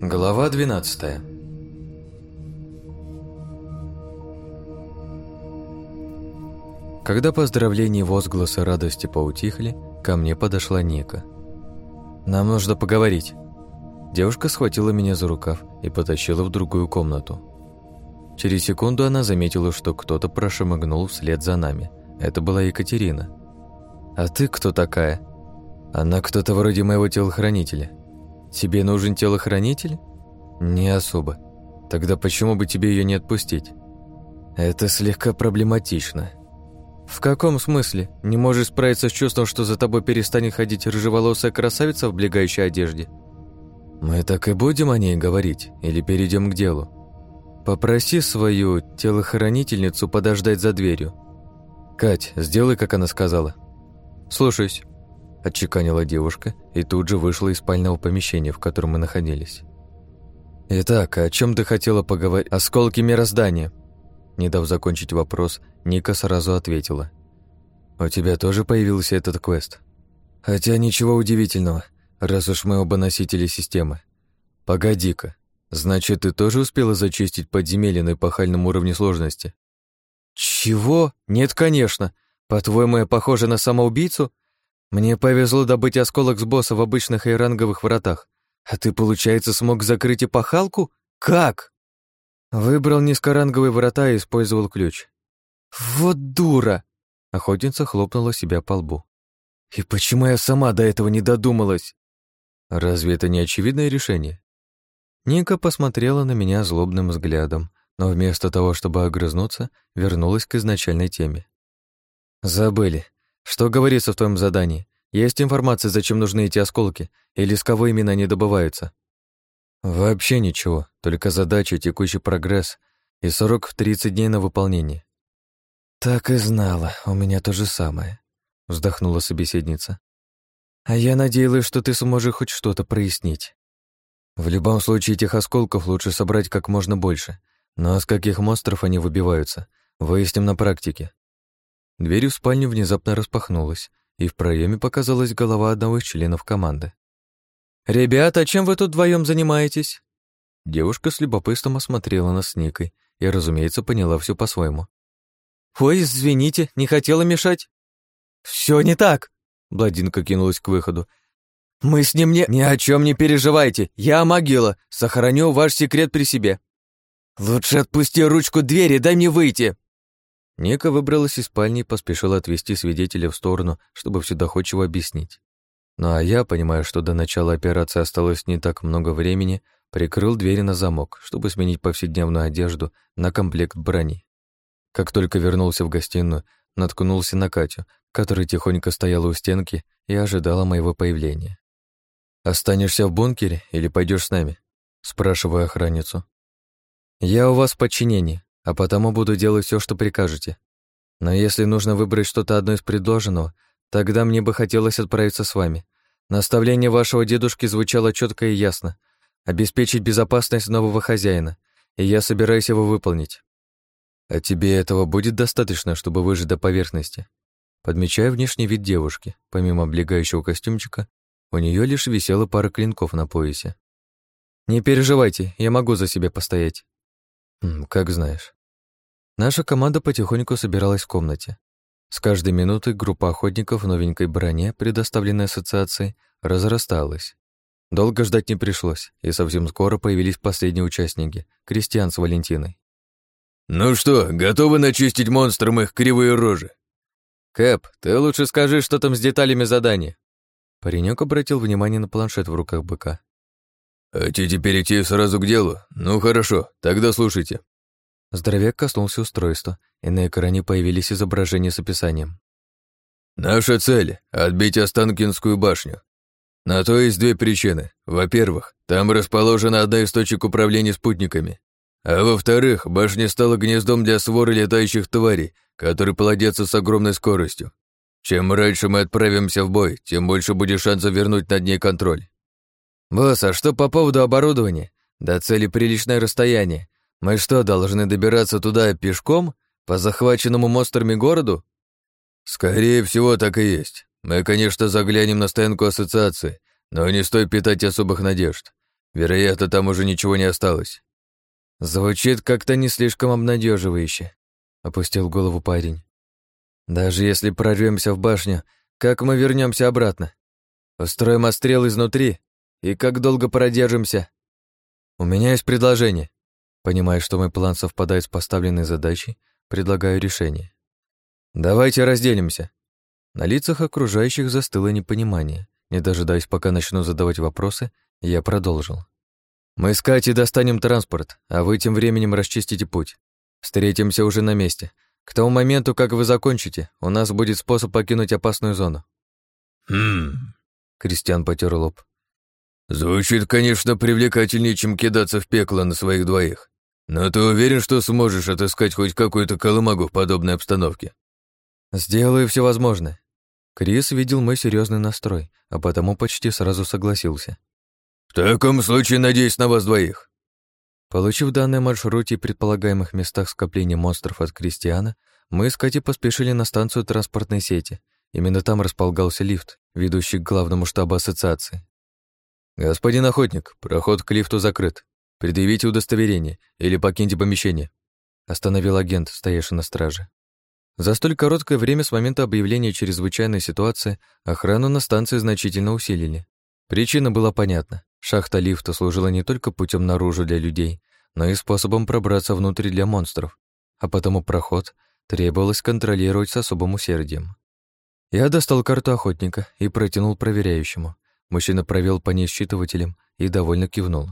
Глава 12 Когда поздравления и возгласы радости поутихли, ко мне подошла Ника. «Нам нужно поговорить». Девушка схватила меня за рукав и потащила в другую комнату. Через секунду она заметила, что кто-то прошмыгнул вслед за нами. Это была Екатерина. «А ты кто такая?» «Она кто-то вроде моего телохранителя». «Тебе нужен телохранитель?» «Не особо. Тогда почему бы тебе ее не отпустить?» «Это слегка проблематично». «В каком смысле? Не можешь справиться с чувством, что за тобой перестанет ходить рыжеволосая красавица в облегающей одежде?» «Мы так и будем о ней говорить, или перейдем к делу?» «Попроси свою телохранительницу подождать за дверью». «Кать, сделай, как она сказала». «Слушаюсь», — отчеканила девушка и тут же вышла из спального помещения, в котором мы находились. «Итак, о чем ты хотела поговорить? Осколки мироздания?» Не дав закончить вопрос, Ника сразу ответила. «У тебя тоже появился этот квест?» «Хотя ничего удивительного, раз уж мы оба носители системы. Погоди-ка, значит, ты тоже успела зачистить подземелье на эпохальном уровне сложности?» «Чего? Нет, конечно. По-твоему, я похожа на самоубийцу? Мне повезло добыть осколок с босса в обычных айранговых вратах. А ты, получается, смог закрыть эпохалку? Как? Выбрал низкоранговые врата и использовал ключ. Вот дура! Охотница хлопнула себя по лбу. И почему я сама до этого не додумалась? Разве это не очевидное решение? Ника посмотрела на меня злобным взглядом, но вместо того, чтобы огрызнуться, вернулась к изначальной теме. «Забыли. Что говорится в твоем задании? Есть информация, зачем нужны эти осколки, или с кого именно они добываются?» «Вообще ничего, только задача, текущий прогресс и срок в 30 дней на выполнение». «Так и знала, у меня то же самое», — вздохнула собеседница. «А я надеялась, что ты сможешь хоть что-то прояснить. В любом случае, этих осколков лучше собрать как можно больше, но с каких монстров они выбиваются, выясним на практике. Дверь в спальню внезапно распахнулась, и в проеме показалась голова одного из членов команды. «Ребята, чем вы тут вдвоем занимаетесь?» Девушка с любопытством осмотрела нас с Никой и, разумеется, поняла все по-своему. «Ой, извините, не хотела мешать». Все не так!» Бладинка кинулась к выходу. «Мы с ним не...» «Ни о чем не переживайте, я могила, сохраню ваш секрет при себе». «Лучше отпусти ручку двери, дай мне выйти!» Ника выбралась из спальни и поспешила отвести свидетеля в сторону, чтобы все доходчиво объяснить. Ну а я, понимая, что до начала операции осталось не так много времени, прикрыл двери на замок, чтобы сменить повседневную одежду на комплект брони. Как только вернулся в гостиную, наткнулся на Катю, которая тихонько стояла у стенки и ожидала моего появления. «Останешься в бункере или пойдешь с нами?» — спрашиваю охранницу. «Я у вас в подчинении а потому буду делать все, что прикажете. Но если нужно выбрать что-то одно из предложенного, тогда мне бы хотелось отправиться с вами. Наставление вашего дедушки звучало четко и ясно. Обеспечить безопасность нового хозяина, и я собираюсь его выполнить. А тебе этого будет достаточно, чтобы выжить до поверхности? Подмечаю внешний вид девушки. Помимо облегающего костюмчика, у нее лишь висела пара клинков на поясе. Не переживайте, я могу за себя постоять. Как знаешь. Наша команда потихоньку собиралась в комнате. С каждой минутой группа охотников в новенькой броне, предоставленной ассоциацией, разрасталась. Долго ждать не пришлось, и совсем скоро появились последние участники — Кристиан с Валентиной. «Ну что, готовы начистить монстрам их кривые рожи?» «Кэп, ты лучше скажи, что там с деталями задания». Паренек обратил внимание на планшет в руках быка. «Хотите перейти сразу к делу? Ну хорошо, тогда слушайте. Здоровяк коснулся устройства, и на экране появились изображения с описанием. «Наша цель — отбить Останкинскую башню. На то есть две причины. Во-первых, там расположена одна из точек управления спутниками. А во-вторых, башня стала гнездом для своры летающих тварей, которые плодятся с огромной скоростью. Чем раньше мы отправимся в бой, тем больше будет шансов вернуть над ней контроль. «Босс, а что по поводу оборудования? До цели приличное расстояние. Мы что, должны добираться туда пешком? По захваченному монстрами городу? Скорее всего, так и есть. Мы, конечно, заглянем на стоянку ассоциации, но не стоит питать особых надежд. Вероятно, там уже ничего не осталось. Звучит как-то не слишком обнадеживающе, опустил голову парень. Даже если прорвемся в башню, как мы вернемся обратно? Устроим отстрел изнутри? И как долго продержимся? У меня есть предложение. Понимая, что мой план совпадает с поставленной задачей, предлагаю решение. Давайте разделимся. На лицах окружающих застыло непонимание. Не дожидаясь, пока начну задавать вопросы, я продолжил. «Мы с Катей достанем транспорт, а вы тем временем расчистите путь. Встретимся уже на месте. К тому моменту, как вы закончите, у нас будет способ покинуть опасную зону». «Хм...» Кристиан потер лоб. «Звучит, конечно, привлекательнее, чем кидаться в пекло на своих двоих. Но ты уверен, что сможешь отыскать хоть какую-то колымагу в подобной обстановке?» «Сделаю все возможное». Крис видел мой серьезный настрой, а потому почти сразу согласился. «В таком случае надеюсь на вас двоих». Получив данные о маршруте и предполагаемых местах скопления монстров от Кристиана, мы с Катей поспешили на станцию транспортной сети. Именно там располагался лифт, ведущий к главному штабу ассоциации. «Господин охотник, проход к лифту закрыт. Предъявите удостоверение или покиньте помещение», остановил агент, стоявший на страже. За столь короткое время с момента объявления чрезвычайной ситуации охрану на станции значительно усилили. Причина была понятна. Шахта лифта служила не только путем наружу для людей, но и способом пробраться внутрь для монстров, а потому проход требовалось контролировать с особым усердием. Я достал карту охотника и протянул проверяющему. Мужчина провел по ней считывателем и довольно кивнул.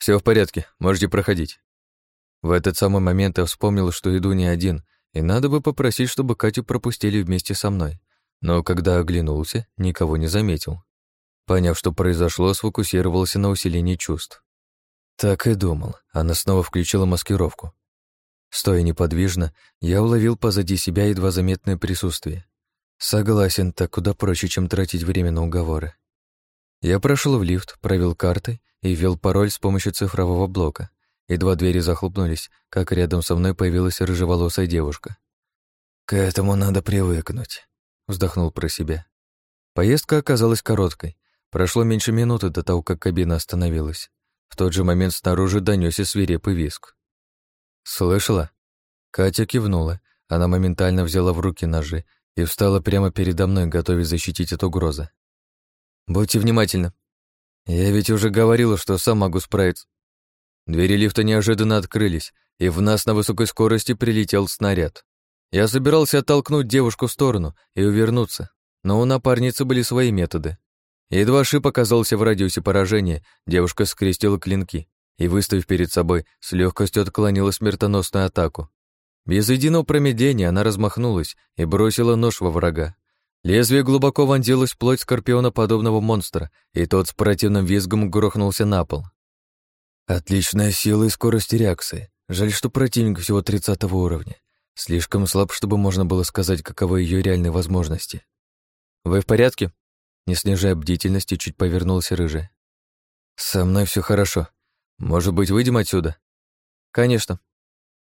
Все в порядке, можете проходить». В этот самый момент я вспомнил, что иду не один, и надо бы попросить, чтобы Катю пропустили вместе со мной. Но когда оглянулся, никого не заметил. Поняв, что произошло, сфокусировался на усилении чувств. Так и думал. Она снова включила маскировку. Стоя неподвижно, я уловил позади себя едва заметное присутствие. Согласен, так куда проще, чем тратить время на уговоры. Я прошел в лифт, провел карты и ввел пароль с помощью цифрового блока. Едва двери захлопнулись, как рядом со мной появилась рыжеволосая девушка. «К этому надо привыкнуть», — вздохнул про себя. Поездка оказалась короткой. Прошло меньше минуты до того, как кабина остановилась. В тот же момент снаружи донёсся свирепый виск. «Слышала?» Катя кивнула. Она моментально взяла в руки ножи и встала прямо передо мной, готовясь защитить от угрозы. «Будьте внимательны. Я ведь уже говорила, что сам могу справиться». Двери лифта неожиданно открылись, и в нас на высокой скорости прилетел снаряд. Я собирался оттолкнуть девушку в сторону и увернуться, но у напарницы были свои методы. Едва шип оказался в радиусе поражения, девушка скрестила клинки и, выставив перед собой, с легкостью отклонила смертоносную атаку. Без единого промедления она размахнулась и бросила нож во врага. Лезвие глубоко вонзилось в плоть скорпиона подобного монстра, и тот с противным визгом грохнулся на пол. Отличная сила и скорость реакции. Жаль, что противник всего 30 уровня. Слишком слаб, чтобы можно было сказать, каковы ее реальные возможности. «Вы в порядке?» Не снижая бдительности, чуть повернулся рыжий. «Со мной все хорошо. Может быть, выйдем отсюда?» «Конечно».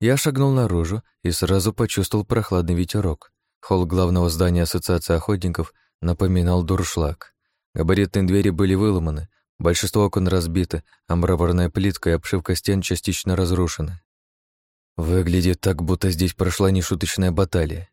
Я шагнул наружу и сразу почувствовал прохладный ветерок. Холл главного здания Ассоциации охотников напоминал дуршлаг. Габаритные двери были выломаны, большинство окон разбито, а мраморная плитка и обшивка стен частично разрушены. Выглядит так, будто здесь прошла нешуточная баталия.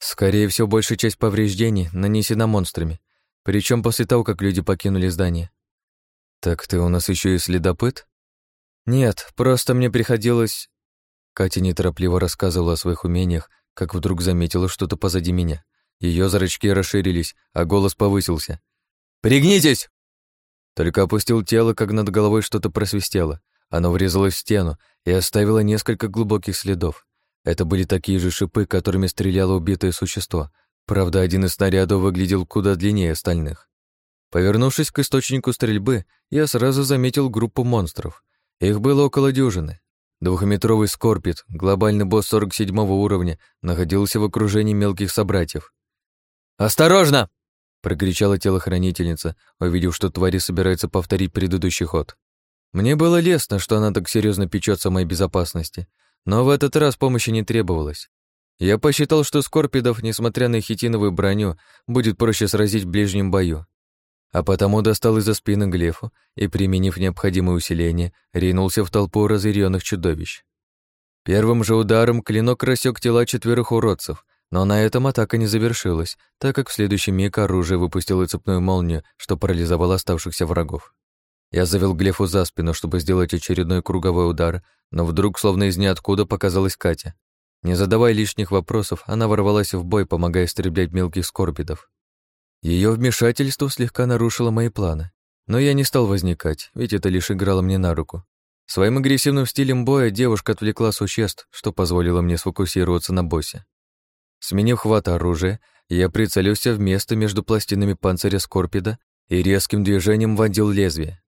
Скорее всего, большая часть повреждений нанесена монстрами, причем после того, как люди покинули здание. Так ты у нас еще и следопыт? Нет, просто мне приходилось... Катя неторопливо рассказывала о своих умениях, как вдруг заметила что-то позади меня. Ее зрачки расширились, а голос повысился. «Пригнитесь!» Только опустил тело, как над головой что-то просвистело. Оно врезалось в стену и оставило несколько глубоких следов. Это были такие же шипы, которыми стреляло убитое существо, Правда, один из снарядов выглядел куда длиннее остальных. Повернувшись к источнику стрельбы, я сразу заметил группу монстров. Их было около дюжины. Двухметровый скорпит, глобальный босс 47 уровня, находился в окружении мелких собратьев. «Осторожно!» — прокричала телохранительница, увидев, что твари собираются повторить предыдущий ход. Мне было лестно, что она так серьезно печется о моей безопасности, но в этот раз помощи не требовалось. Я посчитал, что скорпидов, несмотря на хитиновую броню, будет проще сразить в ближнем бою. А потому достал из-за спины глефу и, применив необходимое усиление, ринулся в толпу разъяренных чудовищ. Первым же ударом клинок рассек тела четверых уродцев, но на этом атака не завершилась, так как в следующий миг оружие выпустило цепную молнию, что парализовало оставшихся врагов. Я завел Глефу за спину, чтобы сделать очередной круговой удар, но вдруг, словно из ниоткуда, показалась Катя. Не задавая лишних вопросов, она ворвалась в бой, помогая истреблять мелких скорбидов. Ее вмешательство слегка нарушило мои планы, но я не стал возникать, ведь это лишь играло мне на руку. Своим агрессивным стилем боя девушка отвлекла существ, что позволило мне сфокусироваться на боссе. Сменив хват оружия, я прицелился в место между пластинами панциря Скорпида и резким движением вонзил лезвие.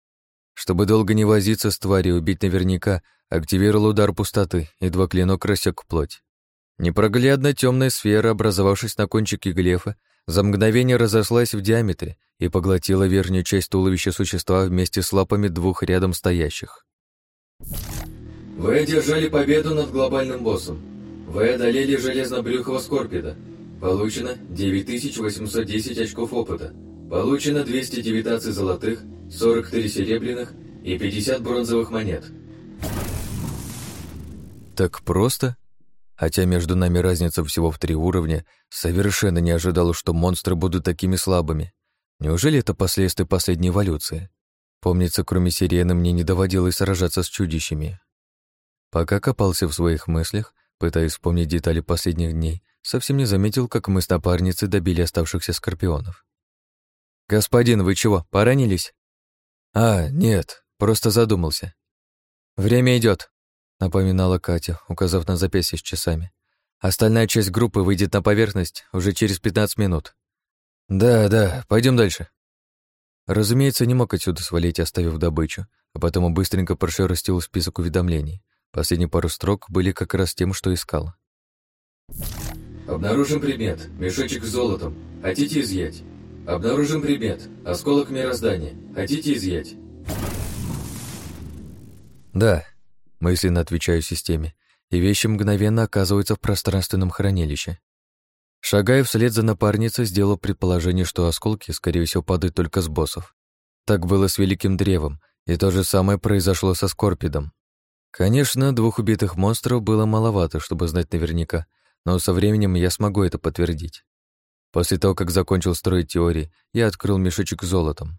Чтобы долго не возиться с тварью, убить наверняка, активировал удар пустоты, и два клинок рассек плоть. Непроглядная темная сфера, образовавшись на кончике глефа, за мгновение разошлась в диаметре и поглотила верхнюю часть туловища существа вместе с лапами двух рядом стоящих. Вы одержали победу над глобальным боссом. Вы одолели железнобрюхого Скорпида. Получено 9810 очков опыта. Получено 219 золотых, 43 серебряных и 50 бронзовых монет. Так просто? Хотя между нами разница всего в три уровня, совершенно не ожидал, что монстры будут такими слабыми. Неужели это последствия последней эволюции? Помнится, кроме сирены, мне не доводилось сражаться с чудищами. Пока копался в своих мыслях, пытаясь вспомнить детали последних дней, совсем не заметил, как мы с напарницей добили оставшихся скорпионов. «Господин, вы чего, поранились?» «А, нет, просто задумался». «Время идет, напоминала Катя, указав на запястье с часами. Остальная часть группы выйдет на поверхность уже через 15 минут. Да, да, пойдем дальше. Разумеется, не мог отсюда свалить, оставив добычу, а потому быстренько прошерстил список уведомлений. Последние пару строк были как раз тем, что искал. Обнаружен предмет. Мешочек с золотом. Хотите изъять? Обнаружен предмет. Осколок мироздания. Хотите изъять? Да, Мысленно отвечаю системе, и вещи мгновенно оказываются в пространственном хранилище. Шагая вслед за напарницей, сделал предположение, что осколки, скорее всего, падают только с боссов. Так было с Великим Древом, и то же самое произошло со Скорпидом. Конечно, двух убитых монстров было маловато, чтобы знать наверняка, но со временем я смогу это подтвердить. После того, как закончил строить теории, я открыл мешочек с золотом.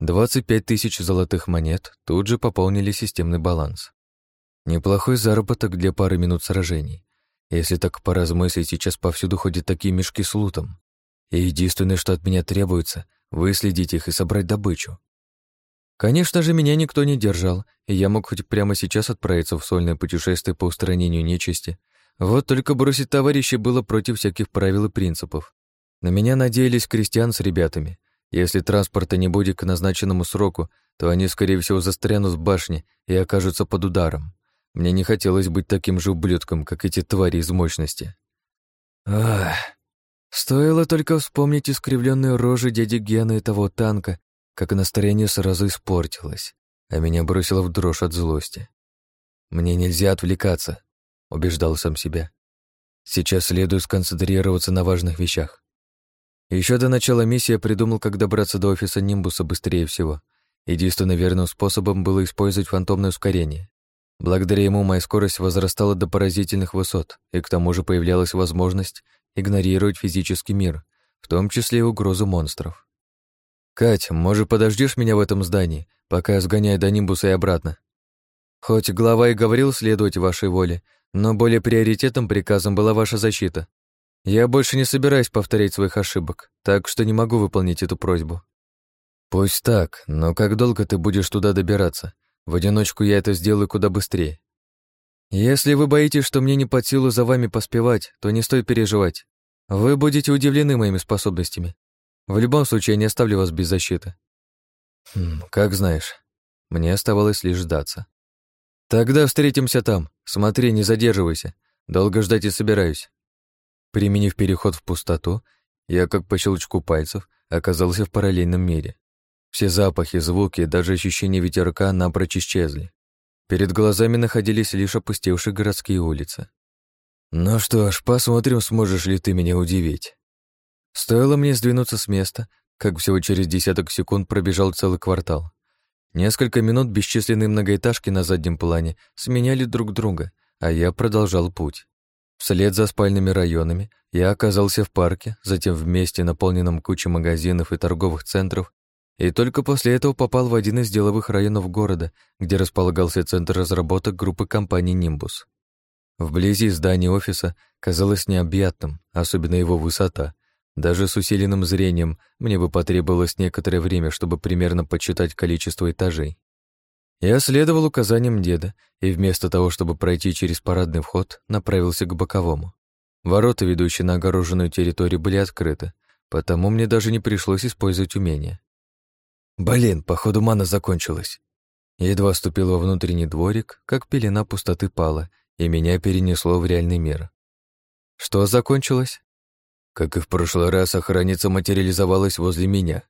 25 тысяч золотых монет тут же пополнили системный баланс. Неплохой заработок для пары минут сражений. Если так поразмыслить, сейчас повсюду ходят такие мешки с лутом. И единственное, что от меня требуется, выследить их и собрать добычу. Конечно же, меня никто не держал, и я мог хоть прямо сейчас отправиться в сольное путешествие по устранению нечисти. Вот только бросить товарища было против всяких правил и принципов. На меня надеялись крестьян с ребятами. Если транспорта не будет к назначенному сроку, то они, скорее всего, застрянут в башне и окажутся под ударом. Мне не хотелось быть таким же ублюдком, как эти твари из мощности. Ах, стоило только вспомнить искривленные рожи дяди Гена и того танка, как настроение сразу испортилось, а меня бросило в дрожь от злости. Мне нельзя отвлекаться, убеждал сам себя. Сейчас следует сконцентрироваться на важных вещах. Еще до начала миссии я придумал, как добраться до офиса Нимбуса быстрее всего. Единственным верным способом было использовать фантомное ускорение. Благодаря ему моя скорость возрастала до поразительных высот, и к тому же появлялась возможность игнорировать физический мир, в том числе и угрозу монстров. «Кать, может, подождешь меня в этом здании, пока я сгоняю до Нимбуса и обратно?» Хоть глава и говорил следовать вашей воле, но более приоритетным приказом была ваша защита. Я больше не собираюсь повторять своих ошибок, так что не могу выполнить эту просьбу. Пусть так, но как долго ты будешь туда добираться? В одиночку я это сделаю куда быстрее. Если вы боитесь, что мне не под силу за вами поспевать, то не стоит переживать. Вы будете удивлены моими способностями. В любом случае, я не оставлю вас без защиты. Хм, как знаешь. Мне оставалось лишь сдаться. Тогда встретимся там. Смотри, не задерживайся. Долго ждать и собираюсь. Применив переход в пустоту, я, как по щелчку пальцев, оказался в параллельном мире. Все запахи, звуки, даже ощущение ветерка напрочь исчезли. Перед глазами находились лишь опустевшие городские улицы. Ну что ж, посмотрим, сможешь ли ты меня удивить. Стоило мне сдвинуться с места, как всего через десяток секунд пробежал целый квартал. Несколько минут бесчисленные многоэтажки на заднем плане сменяли друг друга, а я продолжал путь. Вслед за спальными районами я оказался в парке, затем в месте, наполненном кучей магазинов и торговых центров, и только после этого попал в один из деловых районов города, где располагался центр разработок группы компаний «Нимбус». Вблизи здания офиса казалось необъятным, особенно его высота. Даже с усиленным зрением мне бы потребовалось некоторое время, чтобы примерно подсчитать количество этажей. Я следовал указаниям деда и вместо того, чтобы пройти через парадный вход, направился к боковому. Ворота, ведущие на огороженную территорию, были открыты, потому мне даже не пришлось использовать умение. Блин, походу мана закончилась. Едва ступил во внутренний дворик, как пелена пустоты пала, и меня перенесло в реальный мир. Что закончилось? Как и в прошлый раз, охранница материализовалась возле меня.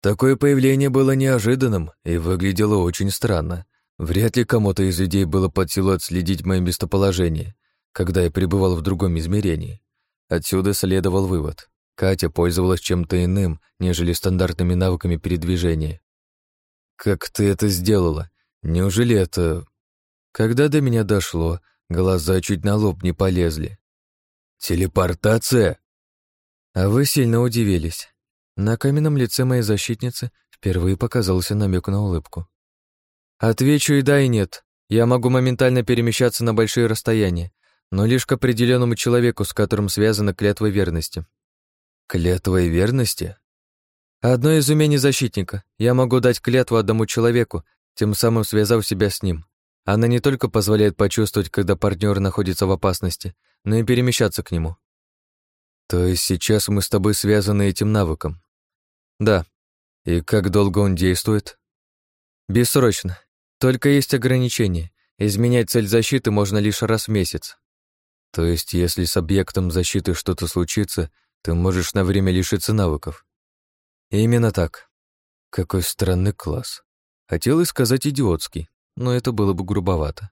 Такое появление было неожиданным и выглядело очень странно. Вряд ли кому-то из людей было под силу отследить мое местоположение, когда я пребывал в другом измерении. Отсюда следовал вывод. Катя пользовалась чем-то иным, нежели стандартными навыками передвижения. «Как ты это сделала? Неужели это...» Когда до меня дошло, глаза чуть на лоб не полезли. «Телепортация?» А вы сильно удивились. На каменном лице моей защитницы впервые показался намек на улыбку. Отвечу и да, и нет. Я могу моментально перемещаться на большие расстояния, но лишь к определенному человеку, с которым связана клятва верности. Клятвой верности? Одно из умений защитника. Я могу дать клятву одному человеку, тем самым связав себя с ним. Она не только позволяет почувствовать, когда партнер находится в опасности, но и перемещаться к нему. То есть сейчас мы с тобой связаны этим навыком? Да. И как долго он действует? Бессрочно. Только есть ограничения. Изменять цель защиты можно лишь раз в месяц. То есть, если с объектом защиты что-то случится, ты можешь на время лишиться навыков. именно так. Какой странный класс. Хотелось сказать идиотский, но это было бы грубовато.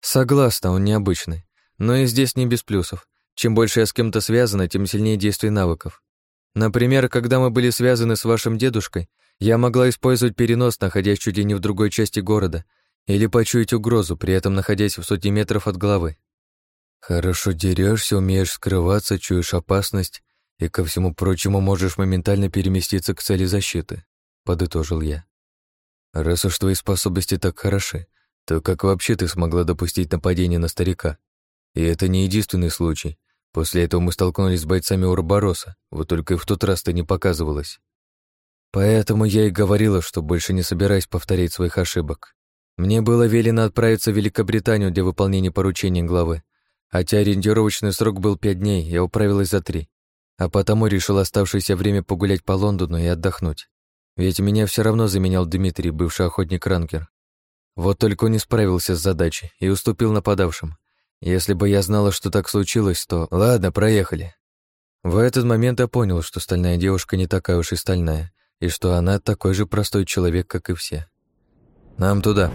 Согласна, он необычный. Но и здесь не без плюсов. Чем больше я с кем-то связана, тем сильнее действие навыков. Например, когда мы были связаны с вашим дедушкой, я могла использовать перенос, находясь чуть ли не в другой части города, или почуять угрозу, при этом находясь в сотни метров от головы. Хорошо дерешься, умеешь скрываться, чуешь опасность и, ко всему прочему, можешь моментально переместиться к цели защиты, подытожил я. Раз уж твои способности так хороши, то как вообще ты смогла допустить нападение на старика? И это не единственный случай. После этого мы столкнулись с бойцами Урбороса, вот только и в тот раз ты не показывалась. Поэтому я и говорила, что больше не собираюсь повторять своих ошибок. Мне было велено отправиться в Великобританию для выполнения поручения главы, Хотя ориентировочный срок был пять дней, я управилась за три, а потому решил оставшееся время погулять по Лондону и отдохнуть. Ведь меня все равно заменял Дмитрий, бывший охотник-ранкер. Вот только не справился с задачей и уступил нападавшим. Если бы я знала, что так случилось, то... Ладно, проехали. В этот момент я понял, что стальная девушка не такая уж и стальная, и что она такой же простой человек, как и все. Нам туда.